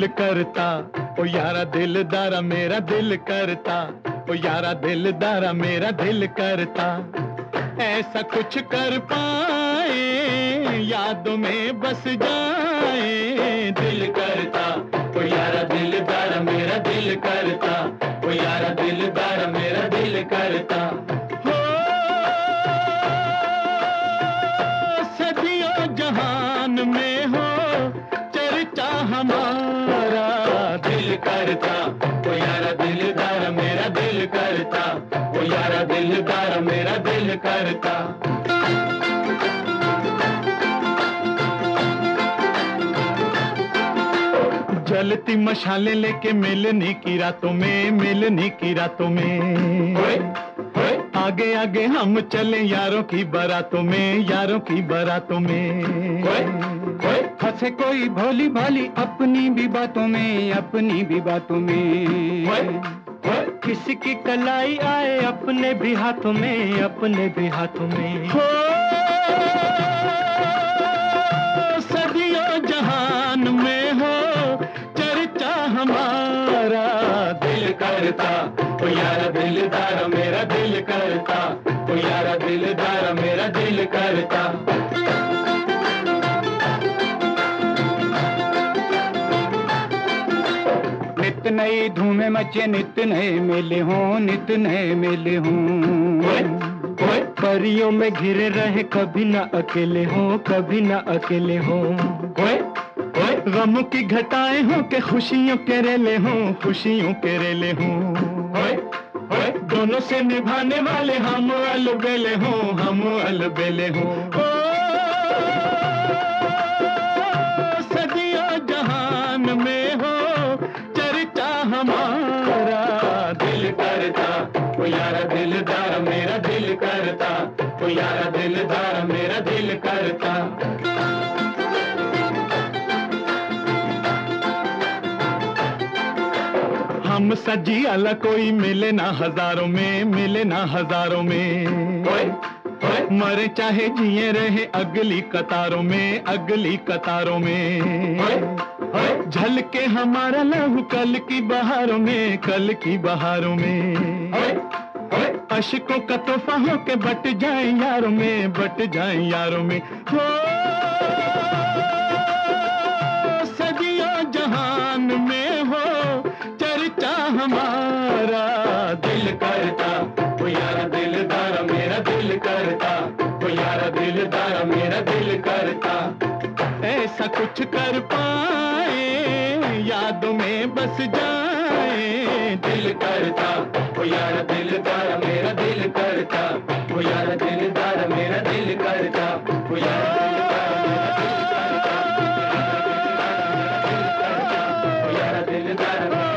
दिल करता। ओ यारा दिलदारा, मेरा दिल करता। ओ यारा दिलदारा, मेरा दिल करता। ऐसा कुछ कर पाए, यादों में बस जाए। दिल करता, ओ यारा दिलदारा, मेरा दिल करता। ओ यारा दिलदारा, मेरा दिल करता। हो, सदियों जहान में हो, चर्चा हमारा दिल करता ओ यारा दिलदार मेरा दिल करता ओ यारा दिलदार मेरा दिल करता। जलती मशाले लेके मिलने की रातों में मिलने की रातों में। होए, होए, आगे आगे हम चले यारों की बारातों में यारों की बारातों में। होए, होए, फंसे कोई भोली भाली अपनी भी बातों में अपनी भी बातों में। किसी की कलाई आए अपने भी हाथों में अपने भी हाथों में। हो सदियों जहान में हो चर्चा हमारा दिल करता। ओ यारा दिलदार मेरा दिल करता। ओ यारा दिलदार। नई धूमे मचे नित नए मेले हों नित नए मेले हों। परियों में घिरे रहे कभी ना अकेले हो कभी ना अकेले हों। गमों की घटाएँ हो के खुशियों के रेले हों खुशियों के रेले हों। दोनों से निभाने वाले हम अलबेले हों हम अलबेले हों। हमारा दिल करता ओ यारा दिलदार मेरा दिल करता ओ यारा दिलदार मेरा दिल करता। हम सजी अला कोई मिले ना हज़ारों में मिले ना हज़ारों में। मरे चाहे जिए रहे अगली कतारों में अगली कतारों में। होए, हमारा लहू कल की बहारों में कल की बहारों में। अशकों का तोहफा हो के बट जाए यारों में बट जाए यारों में। हो सदियों जहान में हो चर्चा हमारा दिल करता ओ यारा दिलदार मेरा दिल करता ओ यारा दिलदार मेरा दिल करता। ऐसा कुछ कर पाए यादों में बस जाए। दिल करता वो यार दिल दारा मेरा दिल करता। वो यार दिल दारा मेरा दिल करता। वो यार दिल दारा